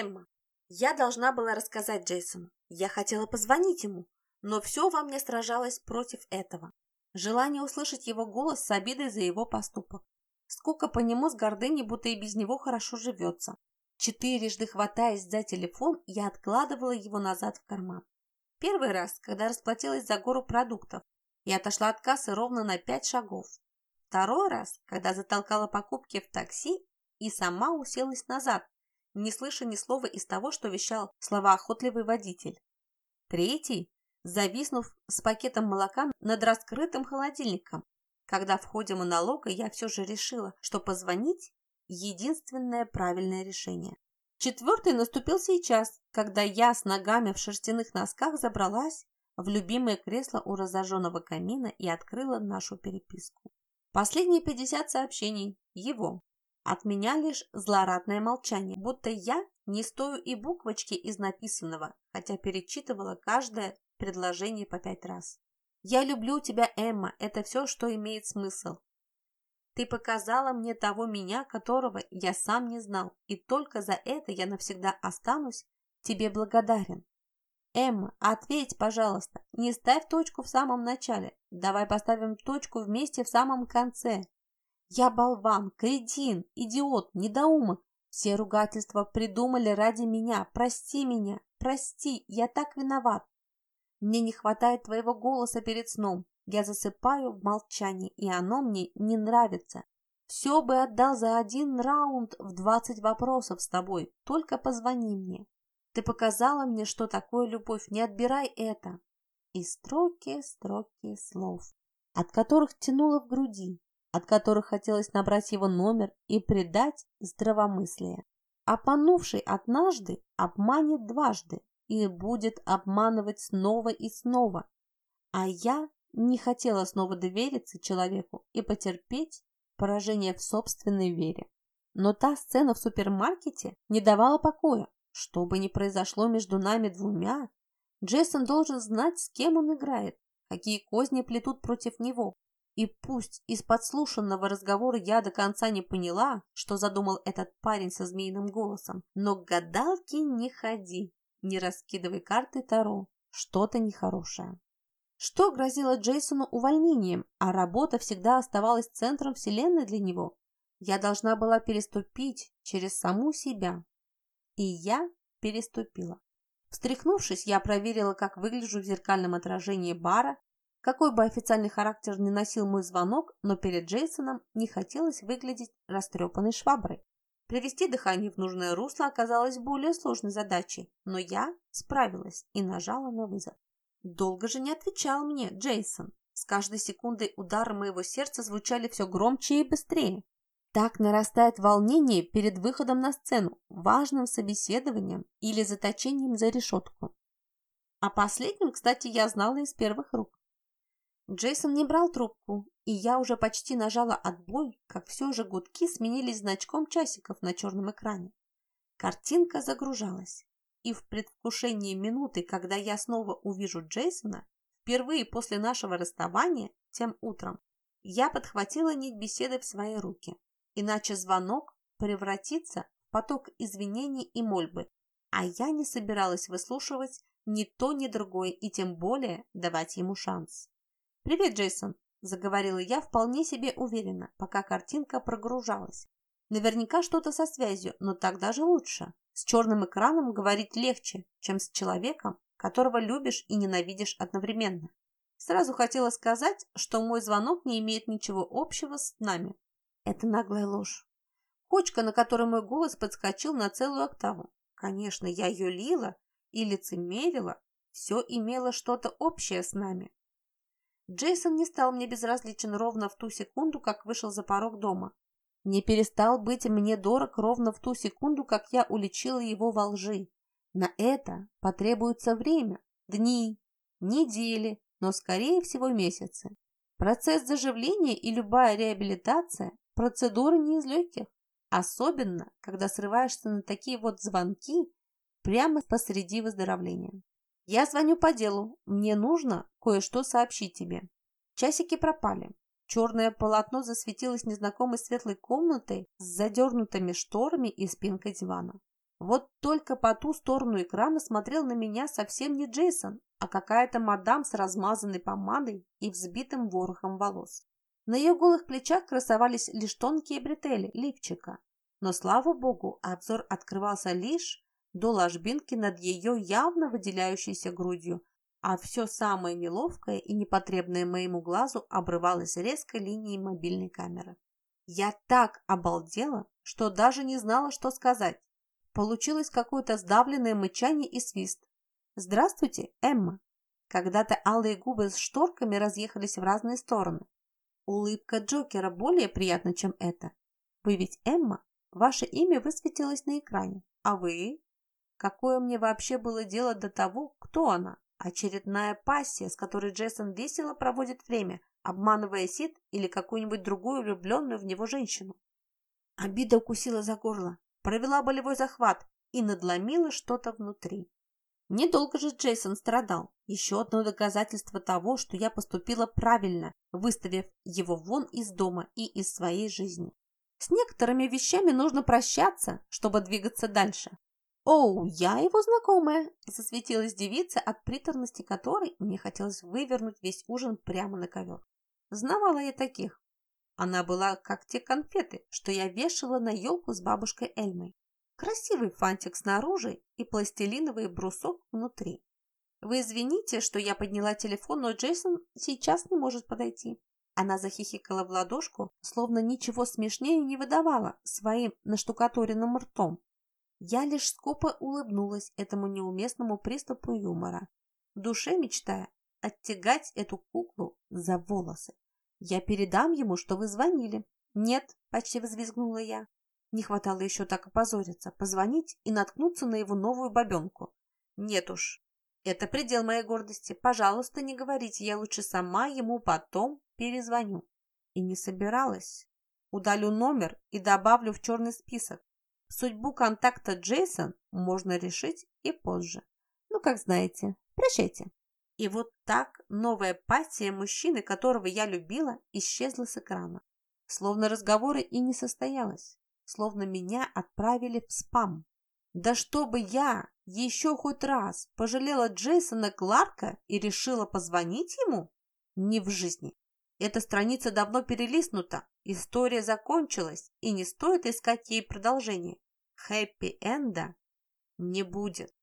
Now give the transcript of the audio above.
Эмма. Я должна была рассказать Джейсону. Я хотела позвонить ему, но все во мне сражалось против этого. Желание услышать его голос с обидой за его поступок. Скука по нему с гордыней, будто и без него хорошо живется. Четырежды хватаясь за телефон, я откладывала его назад в карман. Первый раз, когда расплатилась за гору продуктов, и отошла от кассы ровно на пять шагов. Второй раз, когда затолкала покупки в такси и сама уселась назад, не слыша ни слова из того, что вещал словоохотливый водитель. Третий, зависнув с пакетом молока над раскрытым холодильником, когда в ходе монолога я все же решила, что позвонить – единственное правильное решение. Четвертый наступил сейчас, когда я с ногами в шерстяных носках забралась в любимое кресло у разожженного камина и открыла нашу переписку. Последние 50 сообщений – его. От меня лишь злорадное молчание, будто я не стою и буквочки из написанного, хотя перечитывала каждое предложение по пять раз. «Я люблю тебя, Эмма, это все, что имеет смысл. Ты показала мне того меня, которого я сам не знал, и только за это я навсегда останусь тебе благодарен. Эмма, ответь, пожалуйста, не ставь точку в самом начале, давай поставим точку вместе в самом конце. Я болван, кретин, идиот, недоумок. Все ругательства придумали ради меня. Прости меня, прости, я так виноват. Мне не хватает твоего голоса перед сном. Я засыпаю в молчании, и оно мне не нравится. Все бы отдал за один раунд в двадцать вопросов с тобой. Только позвони мне. Ты показала мне, что такое любовь. Не отбирай это. И строки, строки слов, от которых тянуло в груди от которых хотелось набрать его номер и предать здравомыслие. Опанувший однажды обманет дважды и будет обманывать снова и снова. А я не хотела снова довериться человеку и потерпеть поражение в собственной вере. Но та сцена в супермаркете не давала покоя. Что бы ни произошло между нами двумя, Джейсон должен знать, с кем он играет, какие козни плетут против него. И пусть из подслушанного разговора я до конца не поняла, что задумал этот парень со змеиным голосом, но к гадалке не ходи, не раскидывай карты Таро, что-то нехорошее. Что грозило Джейсону увольнением, а работа всегда оставалась центром вселенной для него? Я должна была переступить через саму себя. И я переступила. Встряхнувшись, я проверила, как выгляжу в зеркальном отражении бара какой бы официальный характер ни носил мой звонок, но перед Джейсоном не хотелось выглядеть растрепанной шваброй. Привести дыхание в нужное русло оказалось более сложной задачей, но я справилась и нажала на вызов. Долго же не отвечал мне Джейсон. С каждой секундой удары моего сердца звучали все громче и быстрее. Так нарастает волнение перед выходом на сцену, важным собеседованием или заточением за решетку. О последнем, кстати, я знала из первых рук. Джейсон не брал трубку, и я уже почти нажала отбой, как все же гудки сменились значком часиков на черном экране. Картинка загружалась, и в предвкушении минуты, когда я снова увижу Джейсона, впервые после нашего расставания, тем утром, я подхватила нить беседы в свои руки, иначе звонок превратится в поток извинений и мольбы, а я не собиралась выслушивать ни то, ни другое и тем более давать ему шанс. «Привет, Джейсон!» – заговорила я вполне себе уверенно, пока картинка прогружалась. Наверняка что-то со связью, но так даже лучше. С черным экраном говорить легче, чем с человеком, которого любишь и ненавидишь одновременно. Сразу хотела сказать, что мой звонок не имеет ничего общего с нами. Это наглая ложь. Кочка, на которой мой голос подскочил на целую октаву. Конечно, я юлила и лицемерила, все имело что-то общее с нами. Джейсон не стал мне безразличен ровно в ту секунду, как вышел за порог дома. Не перестал быть мне дорог ровно в ту секунду, как я уличила его во лжи. На это потребуется время, дни, недели, но скорее всего месяцы. Процесс заживления и любая реабилитация – процедуры не из легких, особенно когда срываешься на такие вот звонки прямо посреди выздоровления. «Я звоню по делу. Мне нужно кое-что сообщить тебе». Часики пропали. Черное полотно засветилось незнакомой светлой комнатой с задернутыми шторами и спинкой дивана. Вот только по ту сторону экрана смотрел на меня совсем не Джейсон, а какая-то мадам с размазанной помадой и взбитым ворохом волос. На ее голых плечах красовались лишь тонкие бретели лифчика, но, слава богу, обзор открывался лишь до ложбинки над ее явно выделяющейся грудью, а все самое неловкое и непотребное моему глазу обрывалось резкой линией мобильной камеры. Я так обалдела, что даже не знала, что сказать. Получилось какое-то сдавленное мычание и свист. «Здравствуйте, Эмма!» Когда-то алые губы с шторками разъехались в разные стороны. Улыбка Джокера более приятна, чем это. Вы ведь Эмма? Ваше имя высветилось на экране. А вы? Какое мне вообще было дело до того, кто она? Очередная пассия, с которой Джейсон весело проводит время, обманывая Сид или какую-нибудь другую влюбленную в него женщину. Обида укусила за горло провела болевой захват и надломила что-то внутри. Недолго же Джейсон страдал. Еще одно доказательство того, что я поступила правильно, выставив его вон из дома и из своей жизни. С некоторыми вещами нужно прощаться, чтобы двигаться дальше. «Оу, я его знакомая!» – засветилась девица, от приторности которой мне хотелось вывернуть весь ужин прямо на ковер. Знавала я таких. Она была как те конфеты, что я вешала на елку с бабушкой Эльмой. Красивый фантик снаружи и пластилиновый брусок внутри. Вы извините, что я подняла телефон, но Джейсон сейчас не может подойти. Она захихикала в ладошку, словно ничего смешнее не выдавала своим наштукатуренным ртом. Я лишь скупо улыбнулась этому неуместному приступу юмора, в душе мечтая оттягать эту куклу за волосы. «Я передам ему, что вы звонили». «Нет», – почти взвизгнула я. Не хватало еще так опозориться, позвонить и наткнуться на его новую бабенку. «Нет уж, это предел моей гордости. Пожалуйста, не говорите, я лучше сама ему потом перезвоню». И не собиралась. Удалю номер и добавлю в черный список. Судьбу контакта Джейсон можно решить и позже. Ну, как знаете. Прощайте. И вот так новая пассия мужчины, которого я любила, исчезла с экрана. Словно разговоры и не состоялось. Словно меня отправили в спам. Да чтобы я еще хоть раз пожалела Джейсона Кларка и решила позвонить ему? Не в жизни. Эта страница давно перелистнута, история закончилась, и не стоит искать ей продолжение. Хэппи-энда не будет.